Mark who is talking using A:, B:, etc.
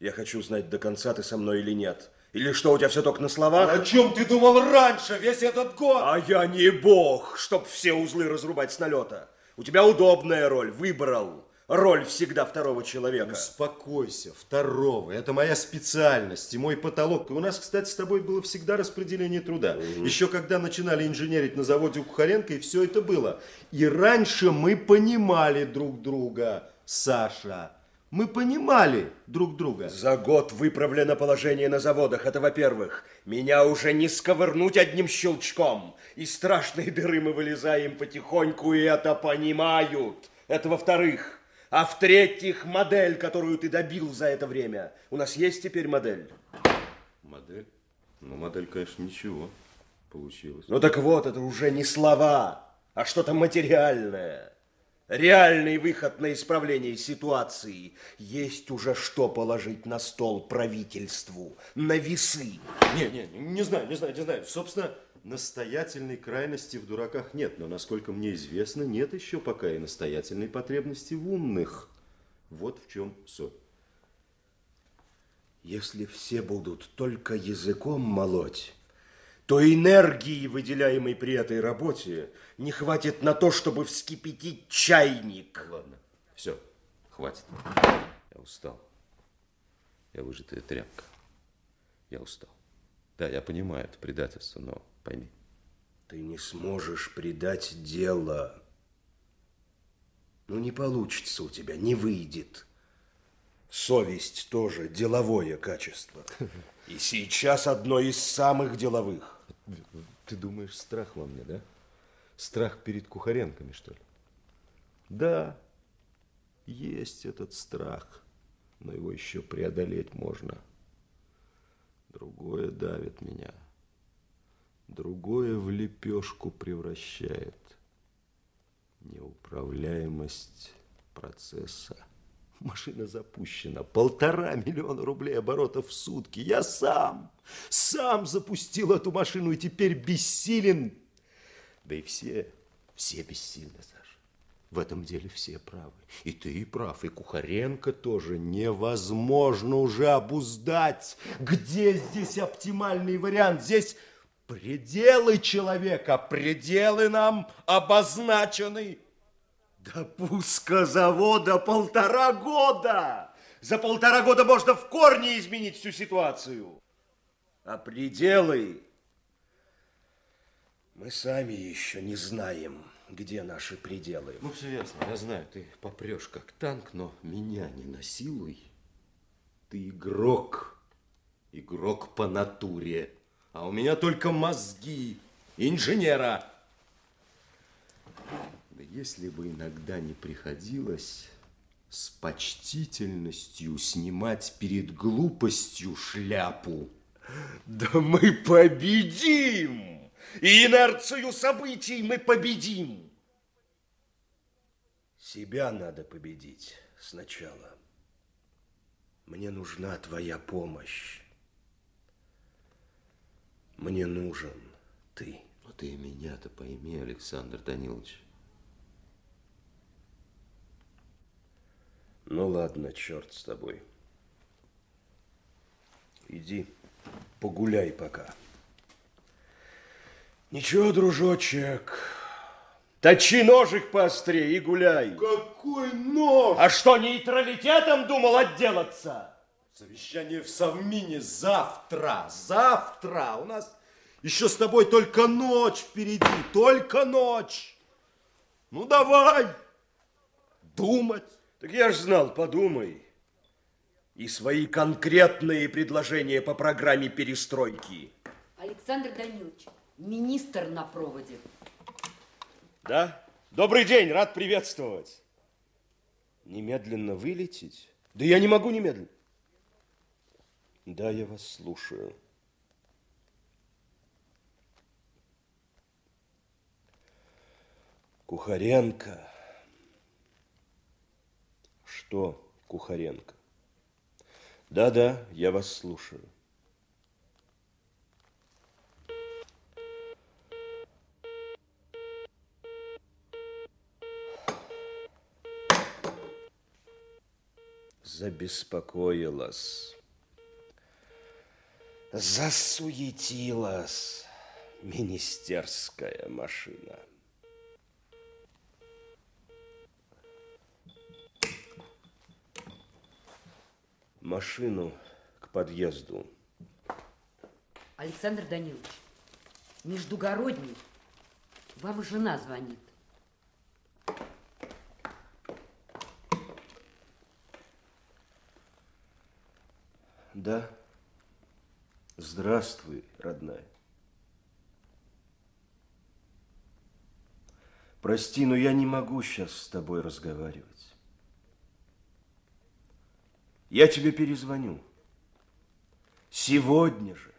A: Я хочу знать до конца, ты со мной или нет. Или что, у тебя все только на словах?
B: О чем ты думал раньше, весь этот год?
A: А я не бог, чтоб все узлы разрубать с налета. У тебя удобная роль, выбрал. Роль всегда второго человека.
B: Успокойся, второго. Это моя специальность и мой потолок. И у нас, кстати, с тобой было всегда распределение труда. Угу. Еще когда начинали инженерить на заводе у Кухаренко, и все это было. И раньше мы понимали друг друга, Саша. Мы понимали друг друга.
A: За год выправлено положение на заводах. Это во-первых. Меня уже не сковырнуть одним щелчком. Из страшной дыры мы вылезаем потихоньку, и это понимают. Это во-вторых. А в-третьих, модель, которую ты добил за это время. У нас есть теперь модель?
B: Модель? Ну, модель, конечно, ничего получилось.
A: Ну так вот, это уже не слова, а что-то материальное. Реальный выход на исправление ситуации. Есть уже что положить на стол правительству, на весы.
B: Не, не, не знаю, не знаю, не знаю. Собственно, настоятельной крайности в дураках нет, но, насколько мне известно, нет еще пока и настоятельной потребности в умных. Вот в чем суть.
A: Если все будут только языком молоть, то энергии, выделяемой при этой работе, не хватит на то, чтобы вскипятить чайник.
B: Ладно, все, хватит. Я устал. Я выжатая тряпка. Я устал. Да, я понимаю, это предательство, но пойми.
A: Ты не сможешь предать дело. Ну, не получится у тебя, не выйдет. Совесть тоже деловое качество. И сейчас одно из самых деловых.
B: Ты думаешь, страх во мне, да? Страх перед Кухаренками, что ли? Да, есть этот страх, но его еще преодолеть можно. Другое давит меня. Другое в лепешку превращает. Неуправляемость процесса. Машина запущена. Полтора миллиона рублей оборотов в сутки. Я сам, сам запустил эту машину и теперь бессилен. Да и все, все бессильны, Саша. В этом деле все правы. И ты прав, и Кухаренко тоже. Невозможно уже обуздать. Где здесь оптимальный вариант? Здесь пределы человека, пределы нам обозначены.
A: Допуска завода полтора года. За полтора года можно в корне изменить всю ситуацию. А пределы... Мы сами еще не знаем, где наши пределы.
B: Ну, все ясно, я знаю, ты попрешь как танк, но меня не насилуй. Ты игрок, игрок по натуре, а у меня только мозги инженера. Если бы иногда не приходилось с почтительностью снимать перед глупостью шляпу.
A: Да мы победим! И инерцию событий мы победим! Себя надо победить сначала. Мне нужна твоя помощь. Мне нужен ты.
B: Но ты меня-то пойми, Александр Данилович.
A: Ну ладно, черт с тобой. Иди, погуляй пока. Ничего, дружочек, точи ножик поострее и гуляй.
B: Какой нож?
A: А что, нейтралитетом думал отделаться?
B: Совещание в Совмине завтра, завтра. У нас еще с тобой только ночь впереди, только ночь. Ну, давай думать.
A: Так я ж знал, подумай. И свои конкретные предложения по программе перестройки.
C: Александр Данилович, министр на проводе.
A: Да? Добрый день, рад приветствовать. Немедленно вылететь? Да я не могу немедленно. Да, я вас слушаю. Кухаренко. Что, Кухаренко? Да-да, я вас слушаю. забеспокоилась, засуетилась министерская машина. Машину к подъезду.
C: Александр Данилович, междугородний, вам жена звонит.
A: Да. Здравствуй, родная. Прости, но я не могу сейчас с тобой разговаривать. Я тебе перезвоню. Сегодня же.